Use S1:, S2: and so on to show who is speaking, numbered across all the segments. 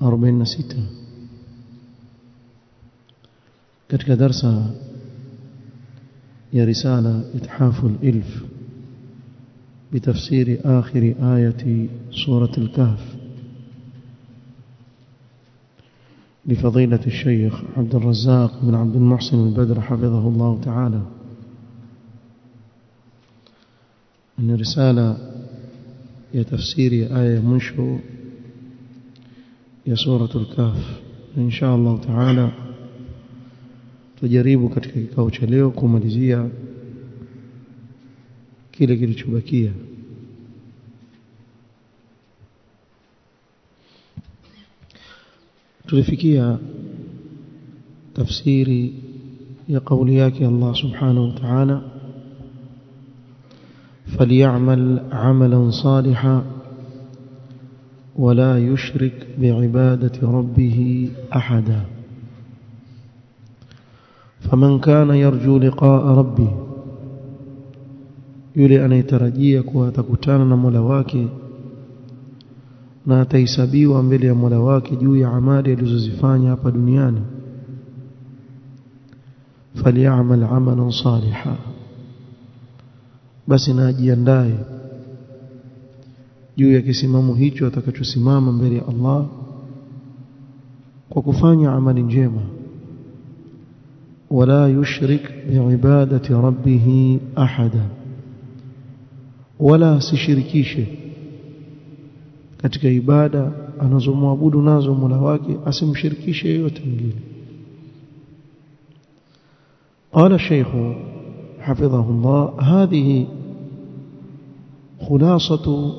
S1: arobaini na sita katika darsa ya risala ithafu lilf بتفسير آخر آية سورة الكهف. لفضيلة الشيخ عبد الرزاق بن عبد المحسن البدر حفظه الله تعالى. أن رسالة يا تفسير آية منشو يا سورة الكهف إن شاء الله تعالى tujaribu katika kikao cha leo kumalizia kile kilichobakia tulifikia tafsiri ya kauli yake Allah subhanahu wa ta'ala فليعمل عملا صالحا ولا يشرك بعبادة ربه أحدا. فمن كان يرجو لقاء ربه يلي أن يترجيك وتكتان نمولواك ناتيسبي وانبلي مولواك جوي عمالي لززفاني أبا دنياني فليعمل عملا صالحا بس ناجي أندائي juu ya kisimamo hicho atakachosimama mbele ya Allah kwa kufanya amali njema wala yushrik biibadati rabbih ahada wala asishirikishe katika ibada anazomwabudu nazo Mola wake asimshirikishe yeyote mwingine قال الشيخ حفظه الله هذه خلاصة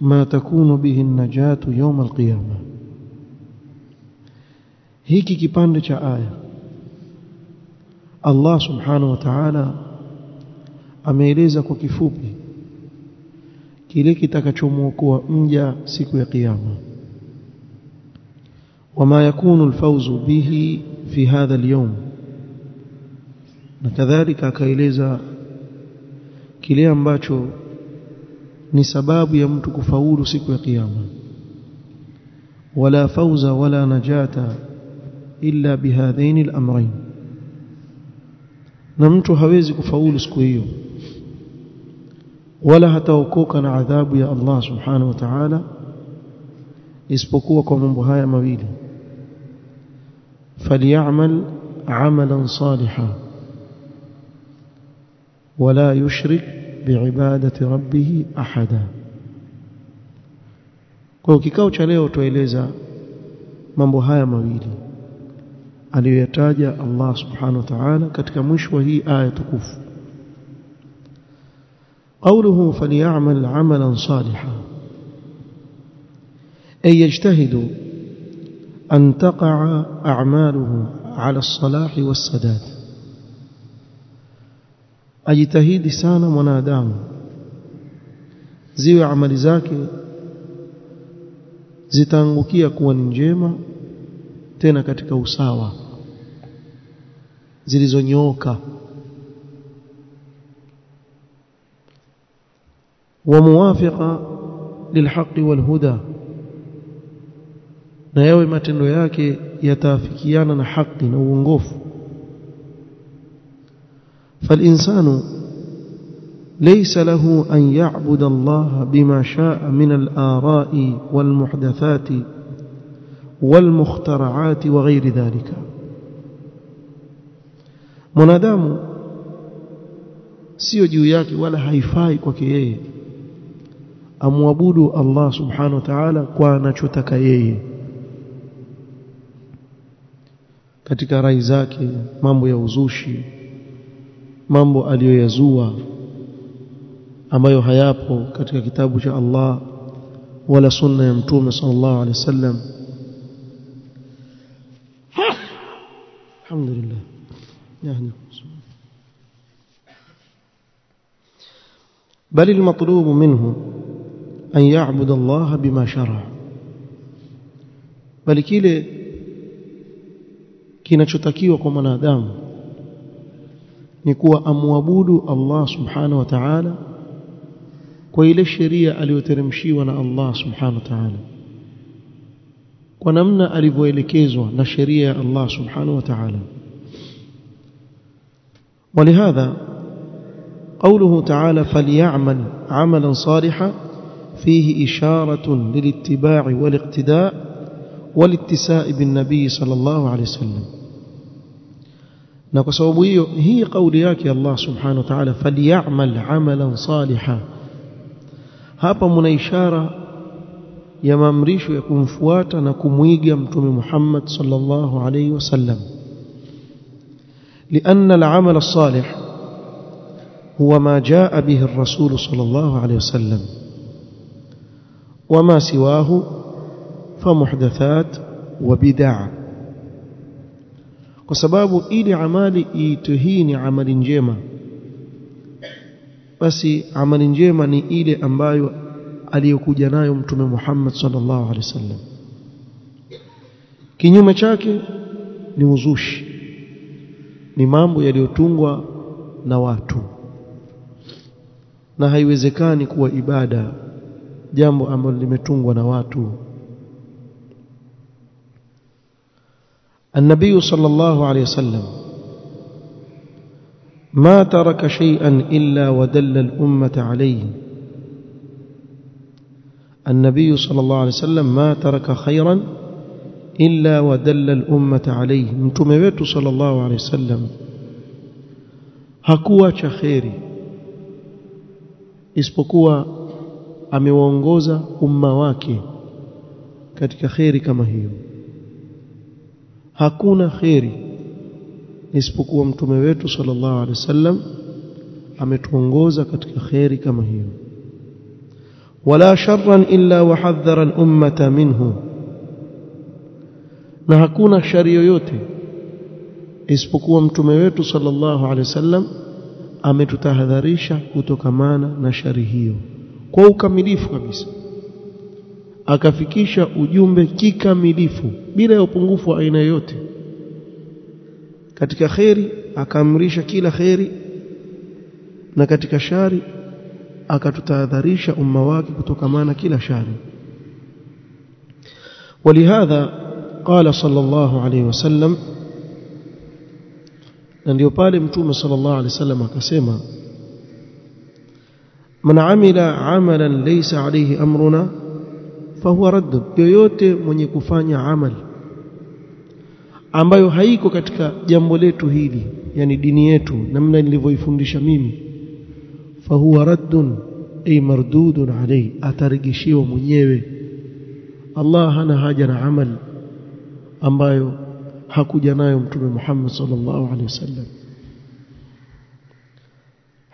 S1: ما تكون به النجاة يوم القيامة. هيكي كيبان لك آية. الله سبحانه وتعالى أما وكفوبي كيليكي تكتموك وأنجا سكو قيامة. وما يكون الفوز به في هذا اليوم. وكذلك كيليزا كيليان باتشو ni sababu ya mtu kufaulu siku ya kiyama wala fawza wala najata illa bihadhaini al-amrayn na mtu hawezi kufaulu siku hiyo wala hataokoka na adhabu ya Allah subhanahu wa ta'ala isipokuwa kwa mambo haya mawili falyamal amalan salihan wala yushrik biibadati rabbih ahada kwa kikao cha leo tueleza mambo haya mawili aliyoyataja Allah subhanahu wa ta'ala katika mwisho wa hii aya tukufu قوله فليعمل عملا صالحا أي يجتهد أن تقع أعماله على الصلاح والسداد ajitahidi sana mwanadamu ziwe amali zake zitaangukia kuwa ni njema tena katika usawa zilizonyooka وموافقه للحق والهدى na yawe matendo yake yataafikiana na haki na uongofu فالإنسان ليس له أن يعبد الله بما شاء من الآراء والمحدثات والمخترعات وغير ذلك. منادام سيو جيوياك ولا هايفاي كوكيه أموابود الله سبحانه وتعالى كوانا شتكيه كتك رايزاك مامو يوزوشي mambo aliyoyazua ambayo hayapo katika kitabu cha Allah wala sunna ya mtume sallallahu alaihi wasallam alhamdulillah yani بل المطلوب منه أن يعبد الله بما شرع بل kile kinachotakiwa kwa mwanadamu ni kuwa amwabudu Allah subhanahu wa ta'ala kwa ile sheria aliyoteremshiwa na Allah subhanahu wa ta'ala kwa namna alivyoelekezwa na sheria ya Allah subhanahu wa ta'ala ولهذا قوله تعالى فليعمل عملا صالحا فيه إشارة للاتباع والاقتداء والاتساء بالنبي صلى الله عليه وسلم na kwa sababu hiyo hii kauli yake Allah subhanahu wa ta'ala falyamal amalan saliha hapa mna ishara ya maamrisho ya kumfuata na kumwiga mtume Muhammad sallallahu alayhi wasallam لأن العمل الصالح هو ما جاء به الرسول صلى الله عليه وسلم وما سواه فمحدثات وبدع kwa sababu ili amali iitwe hii ni amali njema basi amali njema ni ile ambayo aliyokuja nayo mtume Muhammad sallallahu alaihi wasallam. Kinyume chake ni uzushi ni mambo yaliyotungwa na watu na haiwezekani kuwa ibada jambo ambalo limetungwa na watu النبي صلى الله عليه وسلم ما ترك شيئا إلا ودل الأمة عليه. النبي صلى الله عليه وسلم ما ترك خيرا إلا ودل الأمة عليه. متومه wetu صلى الله عليه وسلم hakuacha kheri isipokuwa amewaongoza umma wake katika kheri kama hiyo hakuna kheri isipokuwa mtume wetu sallallahu alaihi wasallam ametuongoza katika kheri kama hiyo. Wala sharran illa wahadhara al-ummata minhu. Na hakuna shari yoyote isipokuwa mtume wetu sallallahu alaihi wasallam ametutahadharisha kutokamana na shari hiyo kwa ukamilifu kabisa akafikisha ujumbe kikamilifu bila ya upungufu wa aina yoyote katika kheri akaamrisha kila kheri na katika shari akatutahadharisha umma wake kutokamana kila shari ولهذا قال صلى الله عليه وسلم na ndio pale mtume sallallahu alaihi wasallam akasema man amila amalan laysa alayhi amruna fahuwa raddun yoyote mwenye kufanya amal ambayo haiko katika jambo letu hili yani dini yetu namna nilivyoifundisha mimi fahuwa raddun ay mardudun alayhi atarigishiwa mwenyewe. Allah hana haja na amal ambayo hakuja nayo mtume Muhammad sallallahu alaihi wasallam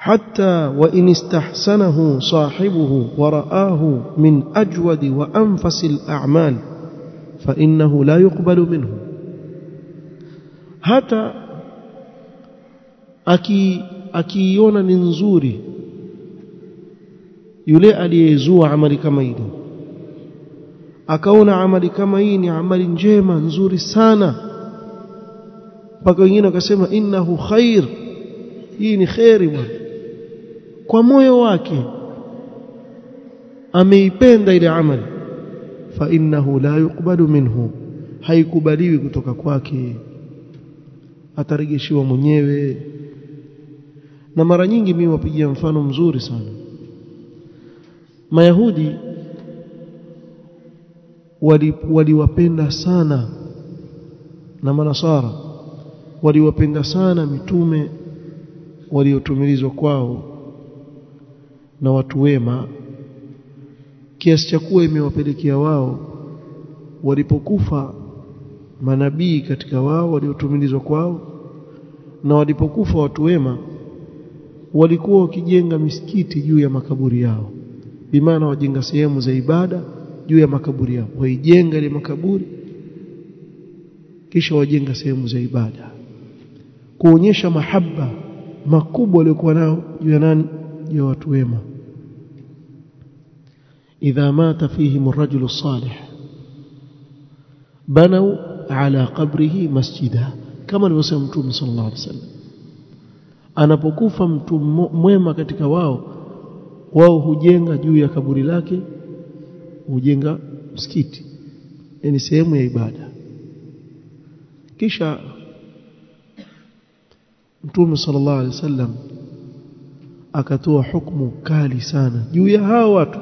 S1: حتى وإن استحسنه صاحبه ورآه من أجود وأنفس الأعمال فإنه لا يقبل منه. حتى أكي أكي أكيون ننزوري يلي أليزو عمل كمين. أكون عمل كمين عمل جيما نزوري سانا. فقال إنه خير. إني خير وانه kwa moyo wake ameipenda ile amali fa innahu la yuqbalu minhu haikubaliwi kutoka kwake atarejeshiwa mwenyewe. Na mara nyingi mimi wapigia mfano mzuri sana. Mayahudi waliwapenda wali sana na manasara waliwapenda sana mitume waliotumilizwa kwao na watu wema kiasi cha kuwa imewapelekea wao walipokufa manabii katika wao waliotumilizwa kwao na walipokufa watu wema walikuwa wakijenga misikiti juu ya makaburi yao. Bimaana wajenga sehemu za ibada juu ya makaburi yao. Waijenga ile makaburi kisha wajenga sehemu za ibada. Kuonyesha mahaba makubwa waliokuwa nao juu ya nani? Juu ya watu wema idha mata fihim الرجل الصالح بنوا banau قبره qabrihi masjida kama alivyosema mtume الله عليه وسلم. anapokufa mtu mwema katika wao wao hujenga juu ya kaburi lake hujenga msikiti. Ni sehemu ya ibada. Kisha mtume sallallahu alaihi wasallam akatoa hukumu kali sana juu ya hao watu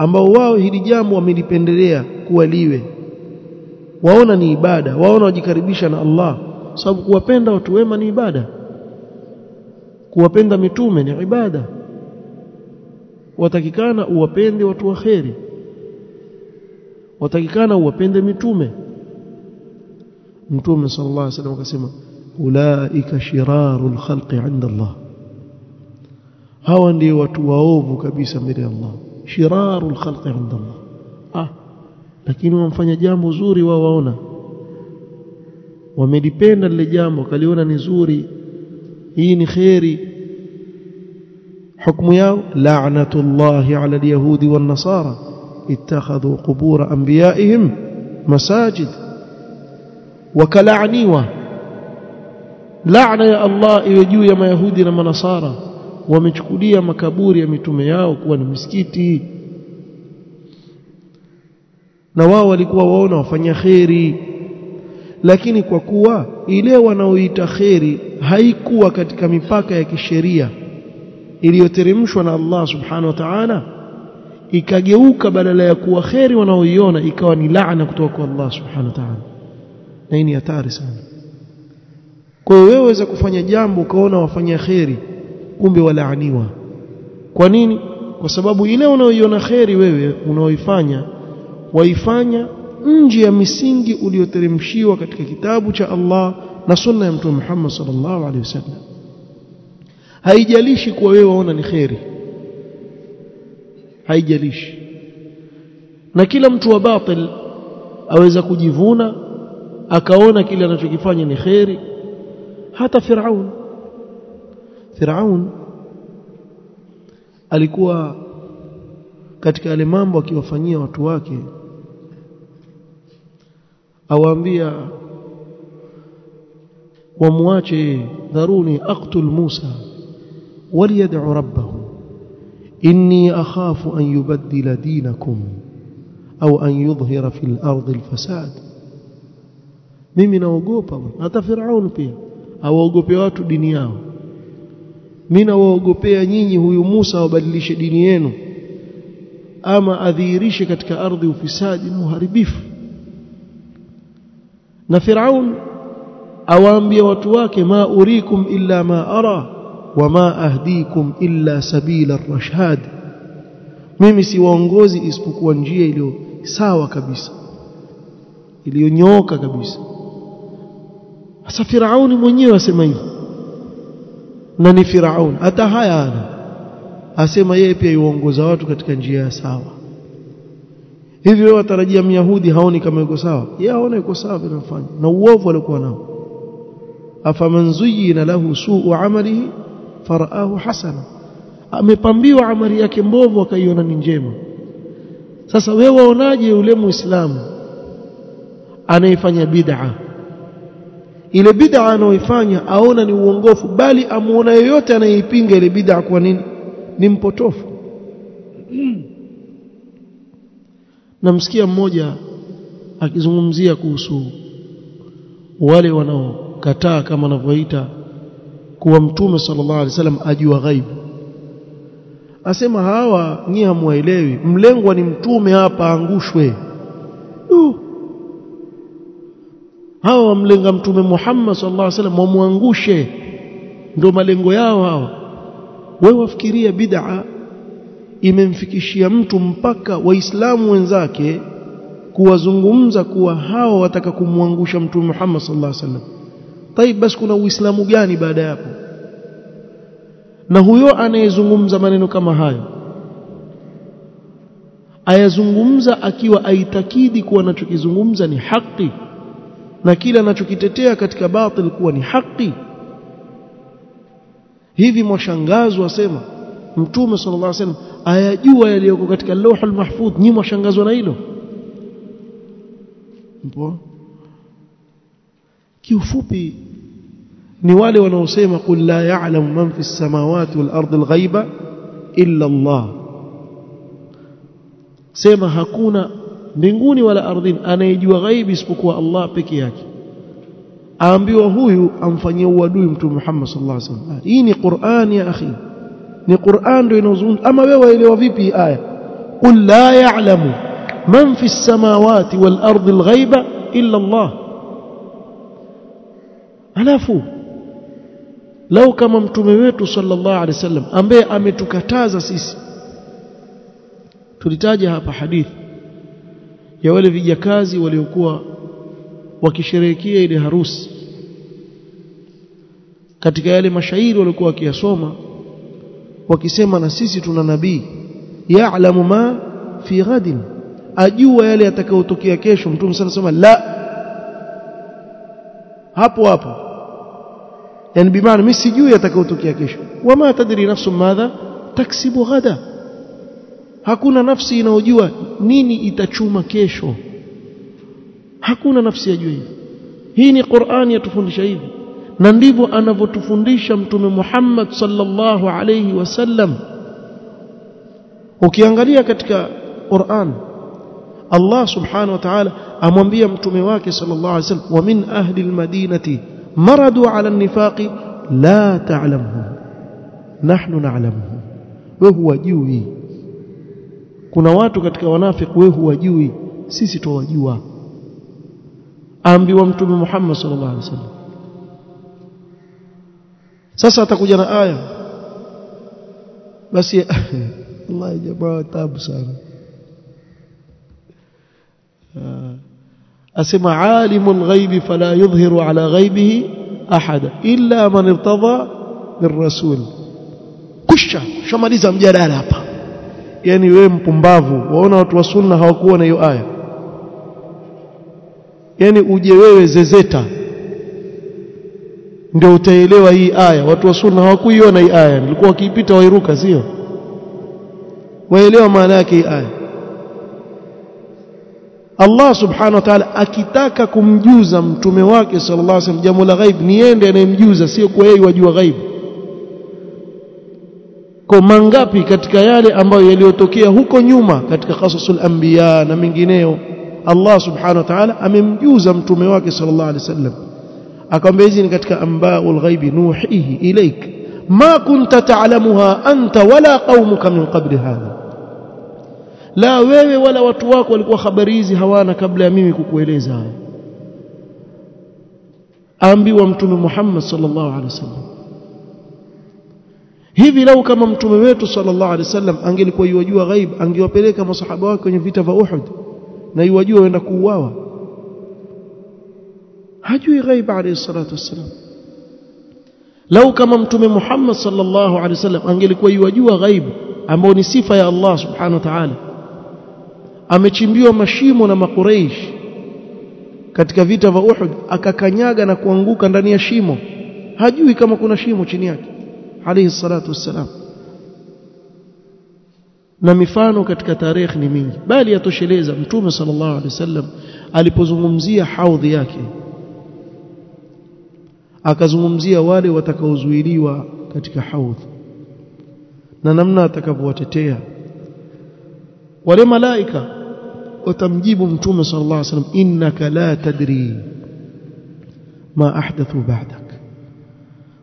S1: ambao wao hili jambo wamelipendelea kuwa liwe. Waona ni ibada waona wajikaribisha na Allah. Sababu kuwapenda watu wema ni ibada. Kuwapenda mitume ni ibada. Watakikana uwapende watu waheri watakikana uwapende mitume. Mtume sallallahu alaihi wasallam akasema ulaika shirarul khalqi inda Allah. Hawa ndio watu waovu kabisa mbele ya Allah shirarul khalqi inda Allah ah lakini wamfanya jambo zuri wao waona wamelipenda lile jambo kaliona ni zuri hii ni khairi حكم ياو لعنة الله على اليهود والنصارى اتخذوا قبور أنبيائهم مساجد وكلعنيوة لعنة يا الله يجو يا ما يهودي لما نصارى wamechukulia makaburi ya mitume yao kuwa ni misikiti. Na wao walikuwa waona wafanya kheri. Lakini kwa kuwa ile wanaoita kheri haikuwa katika mipaka ya kisheria iliyoteremshwa na Allah subhanahu wa ta'ala ikageuka badala ya kuwa kheri wanaoiona ikawa ni laana kutoka kwa Allah subhanahu wa ta'ala. Na hii ni hatari sana. Kwa hiyo wewe kufanya jambo ukaona wafanya kheri kumbe walaaniwa. Kwa nini? Kwa sababu ile unaoiona kheri wewe unaoifanya waifanya nje ya misingi ulioteremshiwa katika kitabu cha Allah na sunna ya mtume Muhammad sallallahu alaihi wasallam. Haijalishi kuwa wewe waona ni kheri. Haijalishi. Na kila mtu wa batil aweza kujivuna akaona kile anachokifanya ni kheri. Hata Firaun Firaun alikuwa katika yale mambo akiwafanyia watu wake awaambia wamwache dharuni aktul Musa waliyad'u rabbahu inni akhafu an yubaddila dinakum au an yudhhira fil ardi alfasad mimi naogopa hata Firaun pia awaogope watu dini yao mimi nawaogopea nyinyi huyu Musa awabadilishe dini yenu. Ama adhihirishe katika ardhi ufisadi na uharibifu. Na Firaun awaambia watu wake ma urikum illa ma ara wa ma ahdikum illa sabila rashad. Mimi siwaongozi isipokuwa njia iliyo sawa kabisa iliyonyooka kabisa. Hasa Firauni mwenyewe asema na ni Firaun. Hata haya ana asema yeye pia yuongoza watu katika njia ya sawa. Hivyo wewe watarajia myahudi haoni kama yuko sawa? Yeye aona yuko sawa vinafanya na uovu alikuwa nao. Afaman zuyina lahu suu amalihi faraahu hasana. Amepambiwa amali yake mbovu akaiona ni njema. Sasa wewe waonaje yule muislamu anayefanya bid'a ile bid'a anaoifanya aona ni uongofu bali amuona yoyote anayeipinga ile bid'a kwa nini? Ni mpotofu. Namsikia mmoja akizungumzia kuhusu wale wanaokataa kama anavyoita kuwa mtume sallallahu alaihi wasallam ajua ghaibu. Asema hawa nyie hamwaelewi mlengwa ni mtume hapa angushwe hawa wamlenga mtume Muhammad sallallahu alaihi wasallam wamwangushe ndio malengo yao hawa wewe wafikiria bid'a imemfikishia mtu mpaka waislamu wenzake kuwazungumza kuwa hawa wataka kumwangusha mtume Muhammad sallallahu alaihi wasallam طيب basi kuna uislamu gani baada ya hapo na huyo anayezungumza maneno kama hayo ayazungumza akiwa aitakidi kuwa anachokizungumza ni haki Na kile anachokitetea katika batil kuwa ni haki. Hivi mwashangazwa asema mtume sallallahu alaihi wasallam ayajua yaliyoko katika lauhul mahfudh ni mwashangazwa na hilo? Mpo? Kiufupi ni wale wanaosema qul la ya'lamu man fi samawati wal ardi al ghaiba illa Allah. Sema hakuna mbinguni wala ardhini anayejua ghaibi isipokuwa Allah peke yake. Aambiwa huyu amfanyie uadui mtume Muhammad sallallahu alaihi wasallam. Hii ni Qur'an ya akhi. Ni Qur'an ndio inazungumza ama wewe waelewa vipi aya? Qul la ya'lamu man fi samawati wal ardi al ghaiba illa Allah. Alafu lau kama mtume wetu sallallahu alaihi wasallam ambaye ametukataza sisi. Tulitaja hapa hadithi ya wale vijakazi waliokuwa wakisherehekea ile harusi. Katika yale mashairi waliokuwa wakiyasoma wakisema na sisi tuna nabii ya'lamu ma fi ghadin. Ajua yale yatakayotokea kesho. Mtume sana sema la. Hapo hapo. Yani bimaana mimi sijui yatakayotokea kesho. Wama tadri nafsu madha taksibu ghada hakuna nafsi inayojua nini itachuma kesho. Hakuna nafsi yajua hivi hii ni Qur'ani yatufundisha hivi. Na ndivyo anavyotufundisha mtume Muhammad sallallahu alayhi wasallam ukiangalia katika Qur'an Allah subhanahu wa ta'ala amwambia mtume wake sallallahu alayhi wasallam wa min ahli almadinati maradu ala an-nifaqi la ta'lamuhum nahnu na'lamuhum wewe huwajui kuna watu katika wanafiki wewe huwajui. Sisi tuwajua ambiwa mtume Muhammad sallallahu alaihi wasallam. Sasa atakuja na aya. Basi Allah jamaa tabu sana. Asema alimul ghaibi fala yudhhiru ala ghaibihi ahada illa man irtada birrasul kusha shamaliza mjadala hapa yani wewe mpumbavu. Waona watu wa sunna hawakuwa na hiyo aya. Yani uje wewe zezeta. Ndio utaelewa hii aya. Watu wa sunna hawakuiona hii aya. Nilikuwa wakiipita wairuka sio? Waelewa maana yake hii aya. Allah subhanahu wa ta'ala akitaka kumjuza mtume wake sallallahu alaihi wasallam jambo la ghaib niende anayemjuza sio kwa yeye wajua ghaib kwa mangapi katika yale ambayo yaliyotokea huko nyuma katika qasasul anbiya na mengineyo Allah subhanahu wa ta'ala amemjuza mtume wake sallallahu alaihi wasallam akamwambia hizi ni katika ambaul ghaibi nuhihi ilaik ma kunta ta'lamuha anta wala qaumuka min qabli hadha. La wewe wala watu wako walikuwa habari hizi hawana kabla ya mimi kukueleza. Haya ambiwa mtume Muhammad sallallahu alaihi wasallam hivi lau kama mtume wetu sallallahu alaihi wasallam angelikuwa yajua ghaib angewapeleka masahaba wake kwenye vita vya Uhud na yajua waenda kuuawa? Hajui ghaib alayhi salatu wasallam. Lau kama mtume Muhammad sallallahu alaihi wasallam angelikuwa yajua ghaib ambao ni sifa ya Allah subhanahu wa ta'ala amechimbiwa mashimo na makureish katika vita vya Uhud akakanyaga na kuanguka ndani ya shimo hajui kama kuna shimo chini yake alayhi salatu wassalam. Na mifano katika tarehe ni mingi. Bali yatosheleza mtume sallallahu alaihi wasallam alipozungumzia haudhi yake. Akazungumzia wale watakaozuiliwa katika haudhi. Na namna atakavyowatetea. Wale malaika watamjibu mtume sallallahu alaihi wasallam innaka la tadri ma ahdathu ba'dak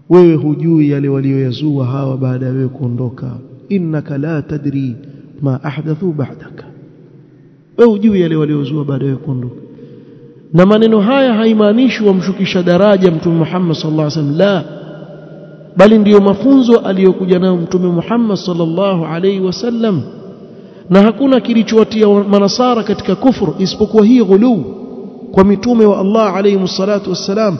S1: wewe hujui yale walioyazua hawa baada ya wewe kuondoka. Innaka la tadri ma ahdathu ba'daka. Wewe hujui yale waliozua baada ya kuondoka. Na maneno haya haimaanishi wamshukisha daraja mtume Muhammad sallallahu alaihi wasallam la. Bali ndiyo mafunzo aliyokuja nayo mtume Muhammad sallallahu alaihi wasallam. Na hakuna kilichowatia manasara katika kufuru isipokuwa hii ghuluu kwa mitume wa Allah alayhi salatu wassalam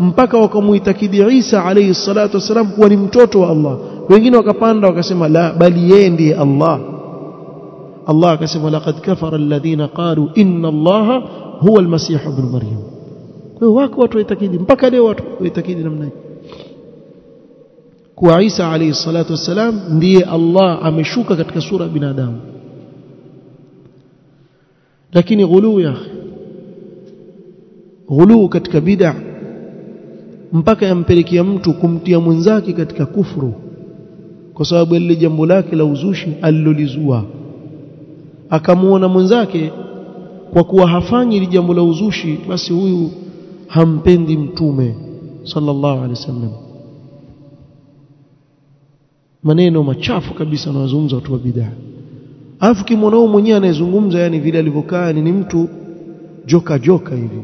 S1: mpaka wakamuitakidi Isa alayhi salatu wassalam kuwa ni mtoto wa Allah wengine wakapanda wakasema la bali yeye ndiye Allah Allah akasema laqad kafara alladhina qalu inna Allah huwa almasih ibn maryam kwa hiyo wako watu waitakidi mpaka leo watu waitakidi namna hii kuwa Isa alayhi salatu wassalam ndiye Allah ameshuka katika sura ya binadamu lakini ghuluu ya ghuluu katika bid'a mpaka yampelekea mtu kumtia mwenzake katika kufru kwa sababu lile jambo lake la uzushi alilolizua. Akamuona mwenzake kwa kuwa hafanyi ile jambo la uzushi basi huyu hampendi mtume sallallahu alaihi wasallam. Maneno machafu kabisa anawazungumza watu wa bid'a. Alafu kimwanao mwenyewe anayezungumza yani vile alivyokaa ni mtu joka joka hivi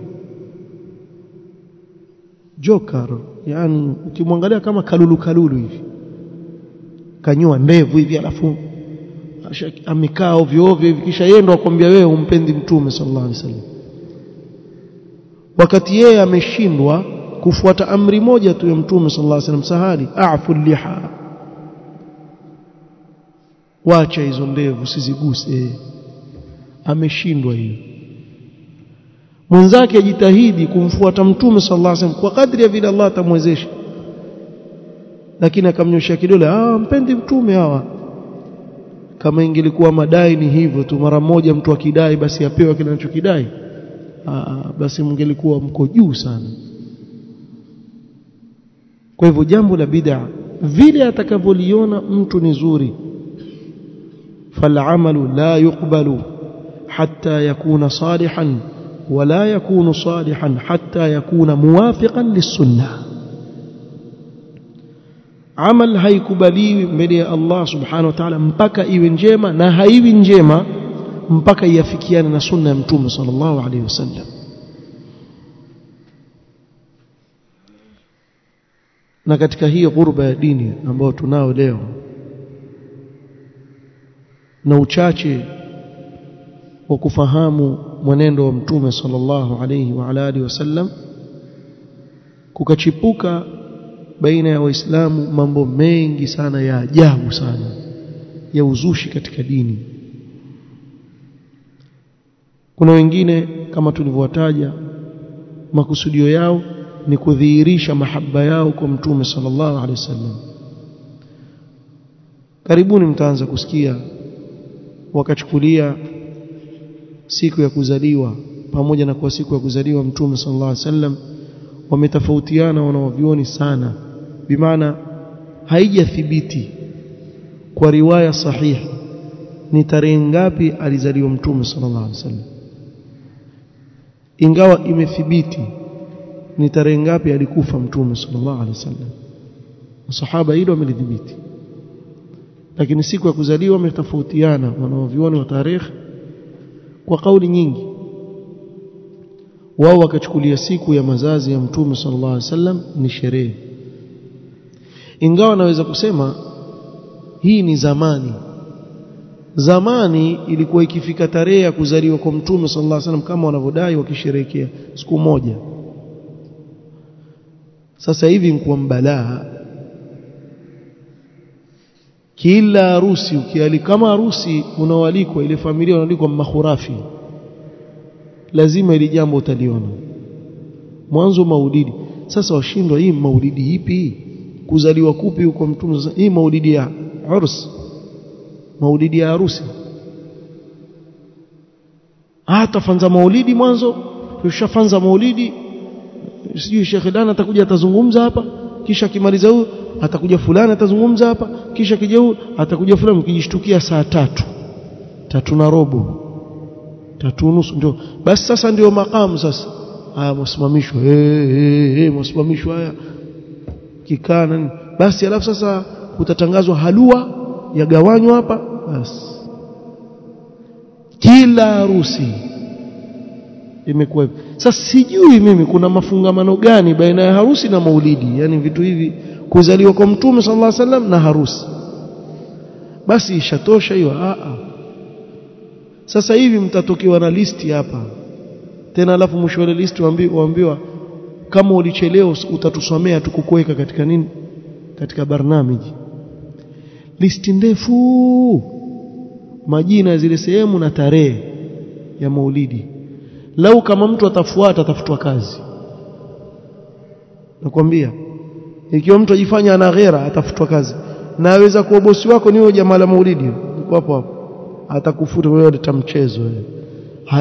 S1: jokar yani ukimwangalia kama kalulu kalulu hivi kanyoa ndevu hivi alafu amekaa ovyo ovyo hivi kisha yeye ndo akwambia wewe umpendi mtume sallallahu alaihi wasallam. Wakati yeye ameshindwa kufuata amri moja tu ya mtume sallallahu alaihi wasallam sahali a'fu liha. Wacha hizo ndevu siziguse. Ameshindwa hiyo mwenzake ajitahidi kumfuata mtume sallallahu alaihi wasallam kwa kadri ya vile Allah atamwezesha. Lakini akamnyoshia kidole ah mpendi mtume hawa. Kama ingelikuwa madai ni hivyo tu mara moja mtu akidai basi apewe kile anachokidai. Basi mngelikuwa mko juu sana. Kwa hivyo jambo la bid'a vile atakavyoliona mtu ni zuri fal'amalu la yuqbalu hatta yakuna salihan ولا يكون صالحا حتى يكون موافقا للسنه amal haikubaliwi mbele ya Allah subhanahu wa ta'ala mpaka iwe njema na haiwi njema mpaka iafikiane na sunna ya mtume sallallahu alaihi wasallam na katika hii ghurba ya dini ambayo tunao leo na uchache wa kufahamu mwenendo wa mtume sallallahu alayhi wa alihi wasallam kukachipuka baina ya waislamu mambo mengi sana ya ajabu sana ya uzushi katika dini. Kuna wengine kama tulivyowataja makusudio yao ni kudhihirisha mahaba yao kwa mtume sallallahu alaihi wasallam. Karibuni mtaanza kusikia wakachukulia siku ya kuzaliwa pamoja na kwa siku ya kuzaliwa mtume sallallahu alaihi wasallam wametofautiana wanaovioni sana. Bimaana haijathibiti kwa riwaya sahihi ni tarehe ngapi alizaliwa mtume sallallahu alaihi wasallam. Ingawa imethibiti ni tarehe ngapi alikufa mtume sallallahu alaihi wasallam. Masahaba hilo wamelidhibiti lakini siku ya kuzaliwa wametofautiana wanaovioni wa tarehe kwa kauli nyingi. Wao wakachukulia siku ya mazazi ya mtume sallallahu alaihi wasallam ni sherehe. Ingawa naweza kusema hii ni zamani. Zamani ilikuwa ikifika tarehe ya kuzaliwa kwa mtume sallallahu alaihi wasallam kama wanavyodai wakisherehekea siku moja. Sasa hivi nkuwa mbalaa kila harusi ukiali kama harusi unaoalikwa ile familia unaalikwa mahurafi lazima ili jambo utaliona. Mwanzo maulidi. Sasa washindwa hii maulidi ipi? Kuzaliwa kupi huko mtume? Sasa hii maulidi ya urs maulidi ya harusi. Hata fanza maulidi mwanzo tushafanza maulidi. Sijui Sheikh Dana atakuja atazungumza hapa kisha akimaliza huyu atakuja fulani atazungumza hapa kisha kija huyu atakuja fulani mkijishtukia saa tatu. Tatu na robo. Tatu nusu ndio. Basi sasa ndio makamu sasa. Haya mwasimamishwa. Eh eh hey, msimamishwa haya. Kikaa basi alafu sasa kutatangazwa halua yagawanywa hapa. Basi. Kila harusi imekuwa sasa sijui mimi kuna mafungamano gani baina ya harusi na maulidi? Yani vitu hivi kuzaliwa kwa mtume sallallahu alaihi wasallam na harusi. Basi ishatosha hiyo a sasa hivi mtatokiwa na listi hapa. Tena alafu mwisho wa listi waambiwa kama ulichelewa utatusomea tukukuweka katika nini? Katika barnamiji. Listi ndefu. Majina zile sehemu na tarehe ya maulidi. Lau kama mtu atafuata atafutwa kazi. Nakwambia ikiwa mtu ajifanya ana ghera atafutwa kazi. Na aweza kuwa bosi wako ni jamaa la maulidi. Hapo hapo. Atakufuta wewe ndio mchezo wewe.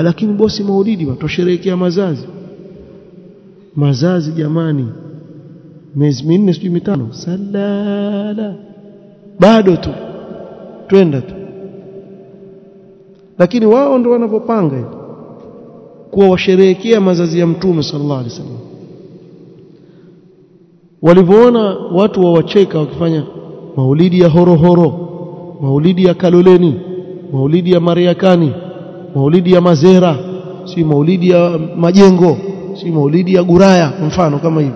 S1: Lakini bosi maulidi watosherekea mazazi. Mazazi jamani. Miezi minne sijui mitano. Salala bado tu. Twenda tu. Lakini wao ndio wanavyopanga kuwa washerehekea mazazi ya mtume sallallahu alaihi wasallam walivyoona watu wawacheka wakifanya maulidi ya horohoro maulidi ya kaloleni maulidi ya mariakani maulidi ya mazera si maulidi ya majengo si maulidi ya guraya mfano kama hivi.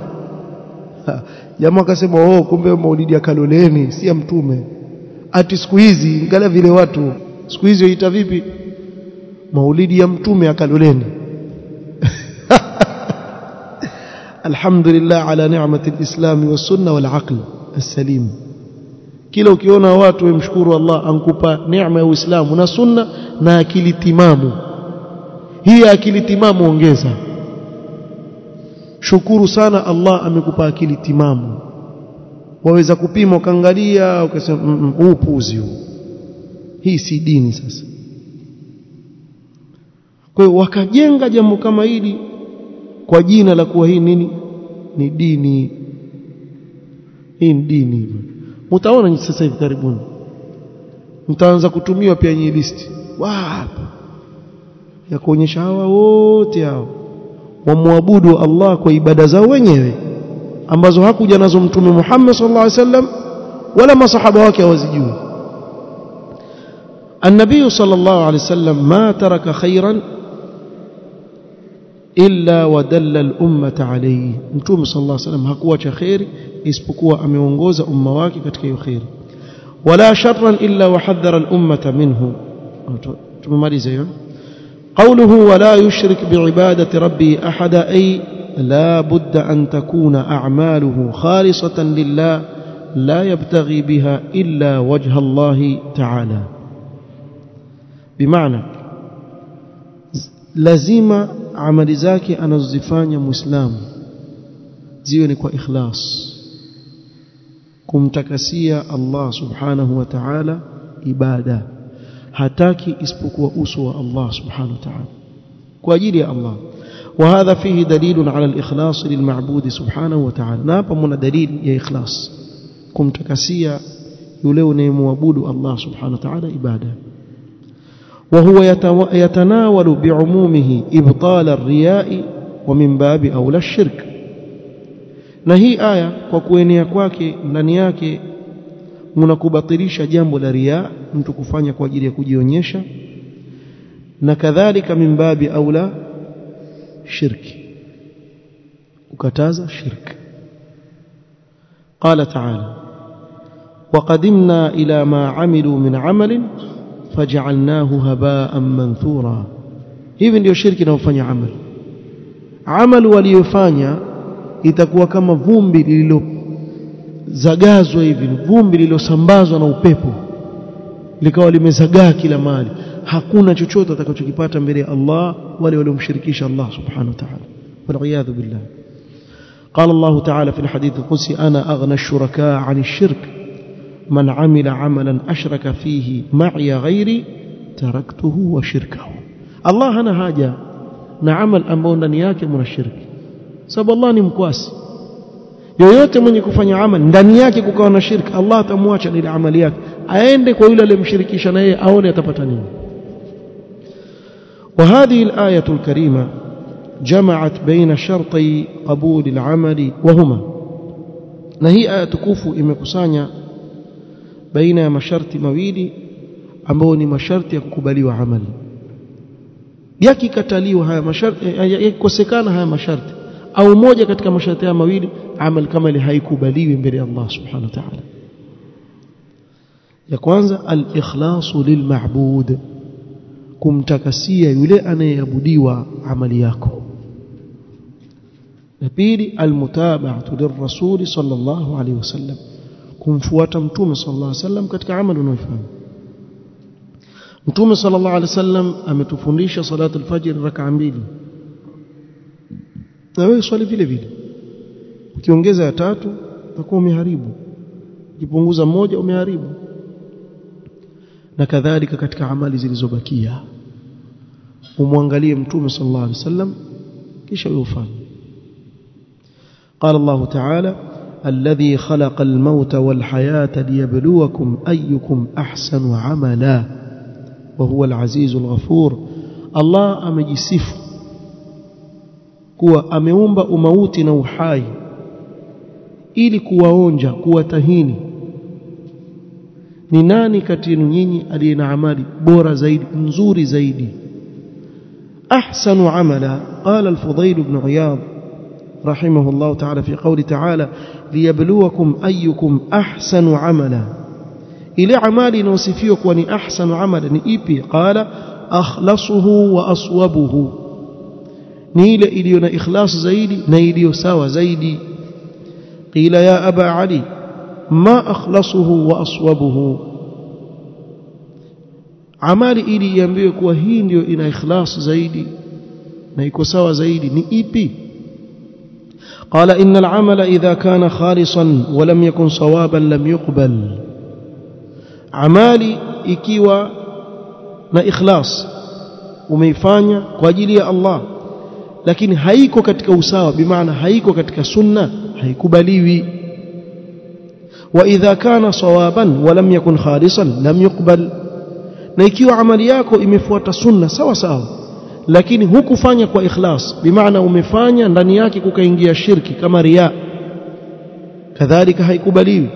S1: Jamaa akasema oh kumbe maulidi ya kaloleni si ya mtume. Ati siku hizi ngala vile watu siku hizi vipi? Maulidi ya mtume ya kaloleni alhamdulillah ala ni'mati alislam wasunna walaql السليم kila ukiona watu wemshukuru Allah ankupa neema ya Uislamu na sunna na akili timamu hii akili timamu ongeza shukuru sana Allah amekupa akili timamu waweza kupima ukaangalia ukasema huu puzi huu hii si dini sasa kwa hiyo wakajenga jambo kama hili kwa jina la kuwa hii nini ni dini hii ni dini mtaona sasa hivi karibuni mtaanza kutumiwa pia nyinyi listi wapo ya kuonyesha hawa wote hao wamwabudu Allah kwa ibada zao wenyewe ambazo hakuja nazo mtume Muhammad sallallahu alaihi wasallam wala masahaba wake hawazijui النبي صلى الله عليه وسلم ما ترك خيرا إلا ودل الأمة عليه. متوم صلى الله عليه وسلم ameongoza umma wake katika hiyo khairi wala sharran illa wahadhara al-ummata minhu tumemaliza hiyo قوله ولا يشرك بعبادة ربه أحدا أي لا بد أن تكون أعماله خالصة لله لا يبتغي بها إلا وجه الله تعالى. بمعنى لازم عمل زاكي أنا الزفاني مسلم زيوني إخلاص kumtakasia Allah subhanahu wa ta'ala ibada hataki isipokuwa uso wa Allah subhanahu wa ta'ala kwa ajili ya Allah وهذا فيه دليل على الإخلاص للمعبود سبحانه وتعالى نابا من دليل يا إخلاص kumtakasia yule unayemwabudu Allah subhanahu wa ta'ala ibada وهو يتناول بعمومه إبطال الرياء ومن باب أولى الشرك na hii aya kwa kuenea kwake ndani yake mnakubatilisha jambo la riya mtu kufanya kwa ajili ya kujionyesha na kadhalika mimbabi aula shirki ukataza shirki قال تعالى وقدمنا إلى ما عملوا من عمل فجعلناه هباء منثورا hivi ndio shirki inayofanya amali amali waliyofanya itakuwa kama vumbi lililozagazwa hivi vumbi lililosambazwa na upepo likawa limezagaa kila mahali hakuna chochote atakachokipata mbele ya Allah wale waliomshirikisha Allah subhanahu wa ta'ala waliyadhu billah قال الله تعالى في الحديث القدسي أنا أغنى الشركاء عن الشرك من عمل عملا أشرك فيه معي غيري تركته وشركه الله هنا حاجة نعمل ambao ndani yake mna shirki sababu Allah ni mkwasi yoyote mwenye kufanya amali ndani yake kukawa na shirki Allah atamwacha ile amali yake aende kwa yule aliyemshirikisha na yeye aone atapata nini وهذه الآية الكريمة جمعت بين شرطي قبول العمل وهما نهي آية تكوفو imekusanya baina ya masharti mawili ambao ni masharti ya kukubaliwa amali. Yakikataliwa haya masharti yakikosekana haya masharti au moja katika masharti haya mawili amal kama ile haikubaliwi mbele ya Allah subhanahu wa ta'ala. Ya kwanza al-ikhlasu lilma'bud kumtakasia yule anayeabudiwa amali yako. Na pili almutaba'atu lirrasuli sallallahu alayhi wasallam kumfuata mtume sallallahu alayhi wasallam katika amali unayofanya Mtume sallallahu alaihi wasallam ametufundisha salatu al-fajr rak'a mbili na wewe swali vile vile ukiongeza ya tatu utakuwa umeharibu ukipunguza moja umeharibu na kadhalika katika amali zilizobakia umwangalie mtume sallallahu alaihi wasallam kisha ufanye قال الله تعالى الذي خلق الموت والحياة ليبلوكم أيكم أحسن عملا. وهو العزيز الغفور. الله أمجسف كوا أميومب أموت نوحاي إلي كوا أونجا كوا تهيني ni nani kati yenu nyinyi aliye na amali bora zaidi nzuri zaidi? Ahsanu amala qala alfudail رحمه الله تعالى في قول تعالى ليبلوكم أيكم أحسن عملا. إلى عمالي نوصفيك وني أحسن عملا. إيبي؟ قال أخلصه وأصوبه. نيل إلينا إخلاص زيدي نيلي ساوى زيدي. قيل يا أبا علي ما أخلصه وأصوبه؟ عمالي إلي ينبيك وهين إن إخلاص زيدي نيكو ساوى زيدي. ني إيبي؟ قال إن العمل إذا كان خالصا ولم يكن صوابا لم يقبل. عمالي إكيوا نا إخلاص وميفانيا كواجلي الله. لكن هيكو كتك أساوة بمعنى هيكو كتك سنة هيكو بليوي. وإذا كان صوابا ولم يكن خالصا لم يقبل. نا إكيوا عمالياكو إمفوات سنة سوا سوا lakini hukufanya kwa ikhlas bimaana umefanya ndani yake kukaingia shirki kama riya kadhalika haikubaliwi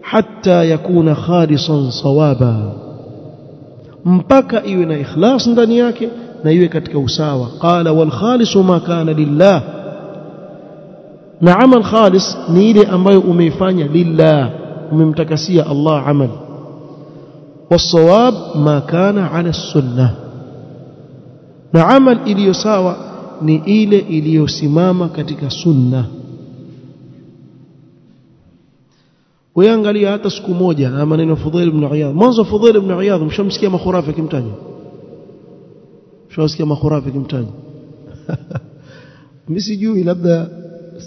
S1: hatta yakuna khalisan sawaba mpaka iwe na ikhlas ndani yake na iwe katika usawa qala wal khalisu ma kana lillah na amal khalis ni ile ambayo umeifanya lillah umemtakasia Allah amal والصواب ما كان على السنة na amal iliyo sawa ni ile iliyosimama katika sunna. Uyangalia hata siku moja na maneno Fudhail ibn Iyadh mwanzo Fudhail ibn Iyadh mshamsikia makhurafi kimtaja mshamsikia makhurafi kimtaja mimi sijui labda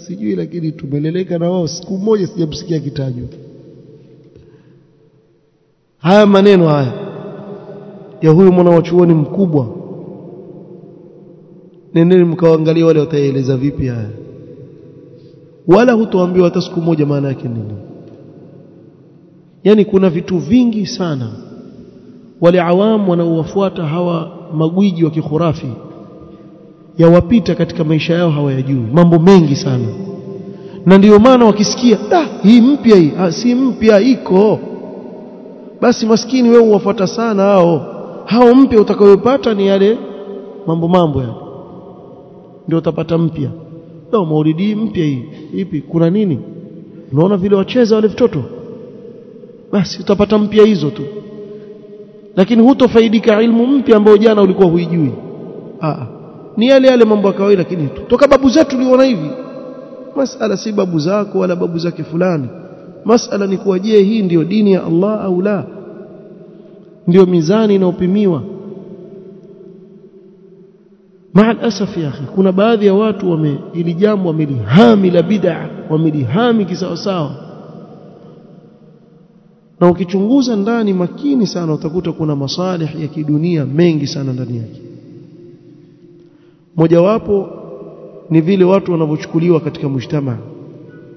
S1: sijui lakini tumeleleka na wao. Siku moja sijamsikia kitajwa haya maneno haya ya huyu mwana wa chuoni mkubwa nendeni mkaangalia wale wataeleza vipi haya. Wala hutoambiwa hata siku moja maana yake nini. Yani kuna vitu vingi sana. Wale awamu wanaowafuata hawa magwiji wa kikhurafi yawapita katika maisha yao hawayajui. Mambo mengi sana. Na ndiyo maana wakisikia ah, hii mpya hii. Ah, si mpya iko. Basi maskini wewe uwafuata sana hao. Hao mpya utakayopata ni yale mambo mambo yale ndio utapata mpya. Leo maulidi mpya hii. Ipi? Kuna nini? Unaona vile wacheza wale vitoto? Basi utapata mpya hizo tu. Lakini hutofaidika ilmu mpya ambayo jana ulikuwa huijui. Ah ni yale yale mambo ya kawaida lakini toka babu zetu tuliona hivi. Masala si babu zako wala babu zake fulani. Masala ni kuwa je hii ndio dini ya Allah au la? Ndio mizani inaopimiwa maa asaf ya akhi kuna baadhi ya watu wame ili jambo wamelihami la bid'a wamelihami kisawasawa na ukichunguza ndani makini sana utakuta kuna masalih ya kidunia mengi sana ndani yake. Mojawapo ni vile watu wanavyochukuliwa katika mshtama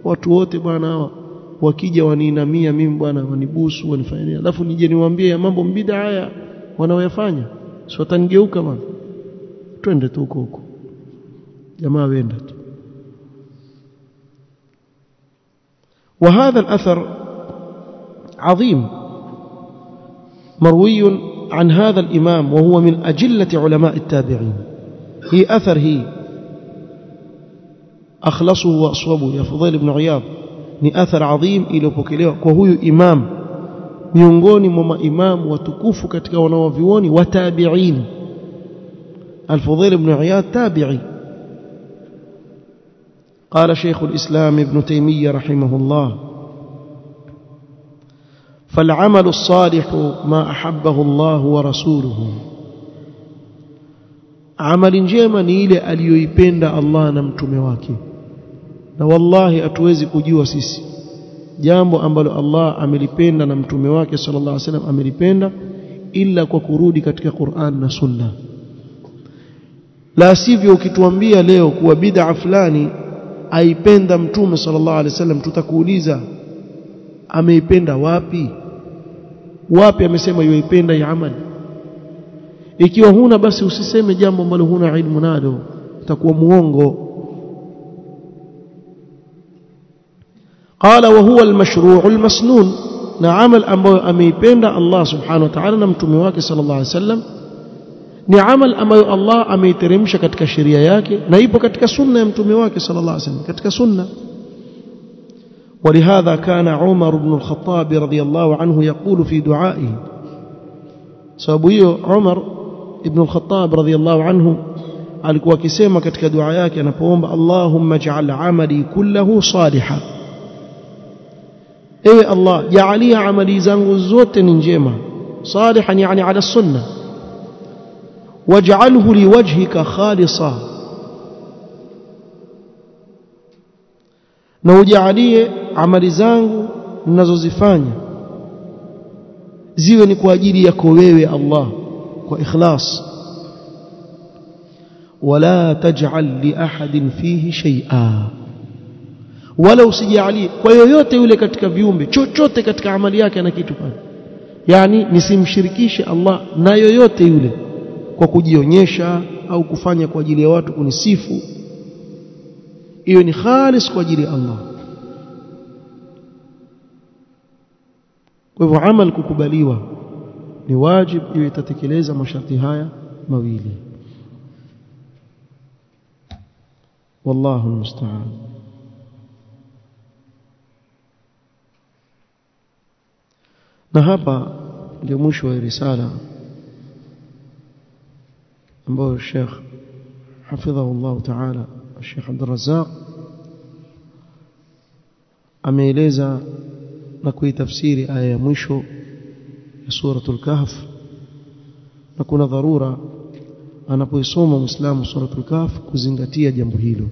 S1: watu wote bwana hawa wakija waniinamia mimi bwana wanibusu wanifanyia alafu nije niwaambie ya mambo mbida haya wanaoyafanya. Si watanigeuka bwana twende tu huko huko jamaa wenda tu وهذا الأثر عظيم مروي عن هذا الإمام وهو من أجلة علماء التابعين هي أثر هي أخلصه وأصوبه يا فضيل بن عياض ni athar adhim iliyopokelewa kwa huyu imam miongoni mwa maimamu watukufu katika wanawavioni wa الفضيل بن عياد تابعي. قال شيخ الإسلام ابن تيمية رحمه الله فالعمل الصالح ما أحبه الله ورسوله. عمل جيماً إلى أليو يبند الله نمتم واكي. والله أتوزي كجيو سيسي. جامب أمبال الله أمير يبند نمتم واكي. صلى الله عليه وسلم أمير يبند إلا كوكرودي كتك قرآن نسلنا la sivyo ukituambia leo kuwa bid'a fulani aipenda mtume sallallahu alaihi wasallam tutakuuliza ameipenda wapi? Wapi amesema yuipenda ya amali ikiwa huna basi usiseme jambo ambalo huna ilmu nalo utakuwa muongo. Qala wa huwa almashru' almasnun na amal ambayo ameipenda Allah subhanahu wa ta'ala na mtume wake sallallahu alaihi wasallam ni amal ambayo Allah ameiteremsha katika sheria yake na ipo katika sunna ya mtume wake sallallahu alaihi wasallam katika sunna ولهذا كان عمر بن الخطاب رضي الله عنه يقول في دعائه sababu hiyo Umar ibn al-Khattab radhiyallahu anhu alikuwa akisema katika dua yake anapoomba Allahumma ij'al 'amali kullahu salihan ewe Allah jaalia amali zangu zote ni njema salihan yani ala sunna waj'alhu liwajhika khalisa. Na ujaalie amali zangu ninazozifanya ziwe ni kwa ajili yako wewe Allah kwa ikhlas. Wala taj'al li ahadin fihi shay'a. Wala usijalie kwa yoyote yule katika viumbe chochote katika amali yake ana kitu pale. Yani nisimshirikishe Allah na yoyote yule kwa kujionyesha au kufanya kwa ajili ya watu kunisifu hiyo ni khalis kwa ajili ya Allah. Kwa hivyo amal kukubaliwa ni wajib iwe itatekeleza masharti haya mawili. Wallahu musta'an. Na hapa ndio mwisho wa risala أبوه الشيخ حفظه الله تعالى الشيخ عبد الرزاق. أميليزا نكوي تفسير آية مشو سورة الكهف. نكون ضرورة أنا كوي صوم مسلم سورة الكهف كوزنغتية جمهيلو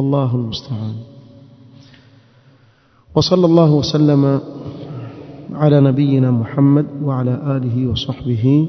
S1: الله المستعان. وصلى الله وسلم على نبينا محمد وعلى آله وصحبه